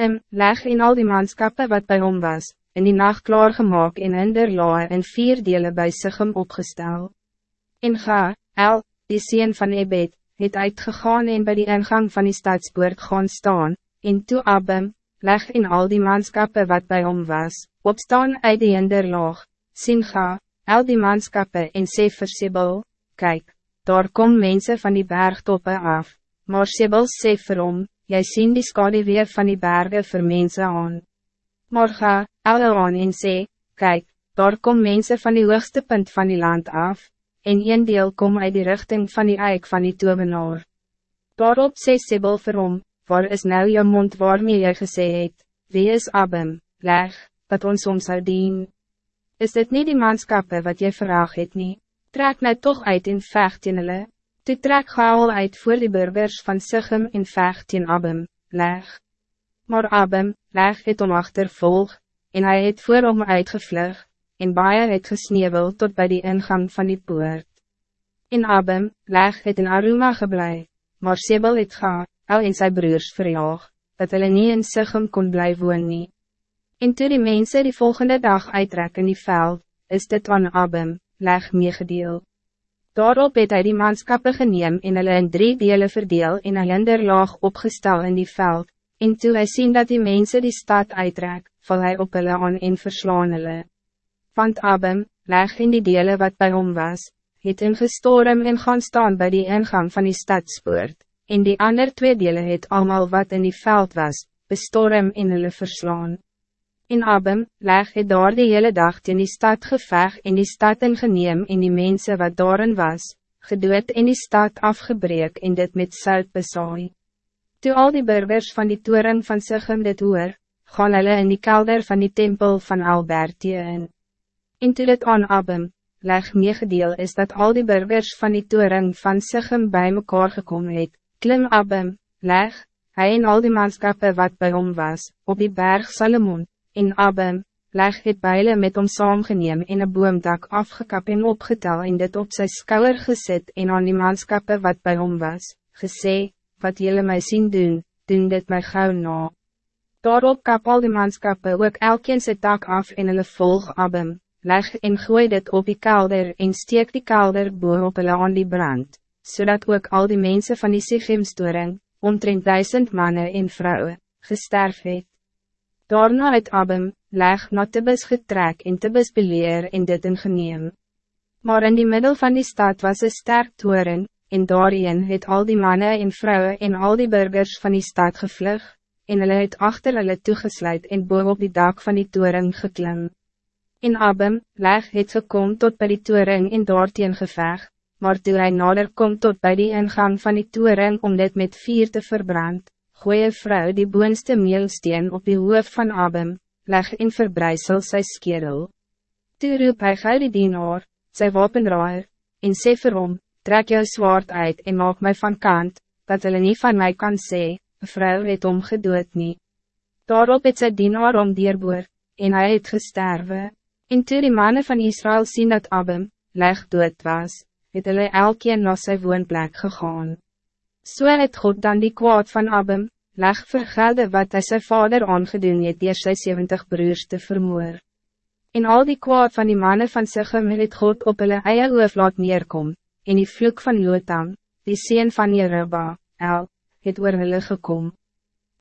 En, leg in al die manskappen wat bij hom was, in die nacht klaargemaak en in der lae in vier delen bij Sichem opgestel. En ga, El, die sien van Ebed, het uitgegaan en bij die ingang van die stadspoort gaan staan, en toe Abem, leg in al die manskappen wat bij hom was, opstaan uit die hinderlaag, sien ga, El die manskappen en sê vir Sibyl, kyk, daar kom mensen van die bergtoppe af, maar Sibyl sê vir hom, jy sien die skadeweer van die bergen vir mense aan. Maar ga, alle aan en sê, kyk, daar kom mensen van die hoogste punt van die land af, en een deel kom uit die richting van die eik van die tovenaar. Daarop sê Sibyl vir hom, waar is nou jou mond waarmee jy gesê het, wie is Abem, leg, wat ons om zou dien? Is dit niet die manskappe wat jy vraag het nie? Trek nou toch uit in vecht in hulle, Toe trek Gaal uit voor de burgers van Sichem en vecht in Abem, leg. Maar Abem, leg het om achtervolg, en hij het voor hom uitgevlug, en baie het gesneeuwel tot bij die ingang van die poort. In Abem, leg het in Aruma geblei, maar Sebel het ga, al in sy broers verjaag, dat hulle nie in Sichem kon bly woon nie. En toe die mense die volgende dag uittrek in die veld, is dit aan Abem, leg meegedeeld. Daarop het hy die manskappe geneem en hulle in drie delen verdeel en een hinderlaag opgestel in die veld, en toe hy sien dat die mensen die stad uitrek, val hy op hulle aan en verslaan hulle. Want Abem, leg in die delen wat bij hom was, het ingestorm en gaan staan bij die ingang van die stadspoort, en die ander twee delen het allemaal wat in die veld was, bestorm en hulle verslaan. In Abem, leg het daar die hele dag in die stad geveg en die stad ingeneem en die mensen wat daarin was, gedood en die stad afgebreek en dit met sout besaai. Toe al die burgers van die toren van Sichem dit hoor, gaan hulle in die kelder van die tempel van Albertie in. En toe dit aan Abem, leg meegedeel is dat al die burgers van die toren van Sichem bij mekaar gekomen het, klim Abem, leg, hij en al die manskappe wat bij hom was, op die berg Salomon, en Abem, leg het beile met hom saamgeneem en een boomdak afgekap en opgetel en dit op sy skouwer gezet en aan die manskappe wat bij hom was, gesê, wat jullie mij zien doen, doen dit my gauw na. Daarop kap al die manskappe ook elkeen sy tak af en hulle volg Abem, leg en gooi dit op die kelder en steek die kelder boor op hulle aan die brand, zodat ook al die mensen van die Sichemstoring, omtrent duizend mannen en vrouwen, gesterf het. Daarna het Abem, leg na Tibus getrek en Tibus beleer en dit ingeneem. Maar in die middel van die stad was een sterk toren, en daarin het al die mannen en vrouwen en al die burgers van die stad gevlug, en hulle het achter hulle toegesluit en boven op die dak van die toren geklim. In Abem, leg het gekom tot bij die toren en daarteen geveg, maar toe hy nader kom tot bij die ingang van die toren om dit met vier te verbrand, goeie vrou die boonste meelsteen op die hoof van Abem, leg in verbreisel sy skerel. Toe roep hy gauw die dienaar, sy wapenraaier, en sê vir hom, trek jou zwaard uit en maak mij van kant, dat hulle niet van mij kan sê, vrou het om gedood nie. Daarop het sy dienaar om dierboer, en hij het gesterwe, en toe die mannen van Israël zien dat Abem, leg dood was, het hulle elkeen na sy woonplek gegaan. So het God dan die kwaad van Abem, leg vergelde wat hij zijn vader aangedoen het dier sy 70 broers te vermoor. En al die kwaad van die mannen van Sichem het God op hulle eie oof laat neerkom, en die vloek van Jotam, die sien van Jeruba, El, het oor hulle gekom.